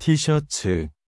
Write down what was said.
티셔츠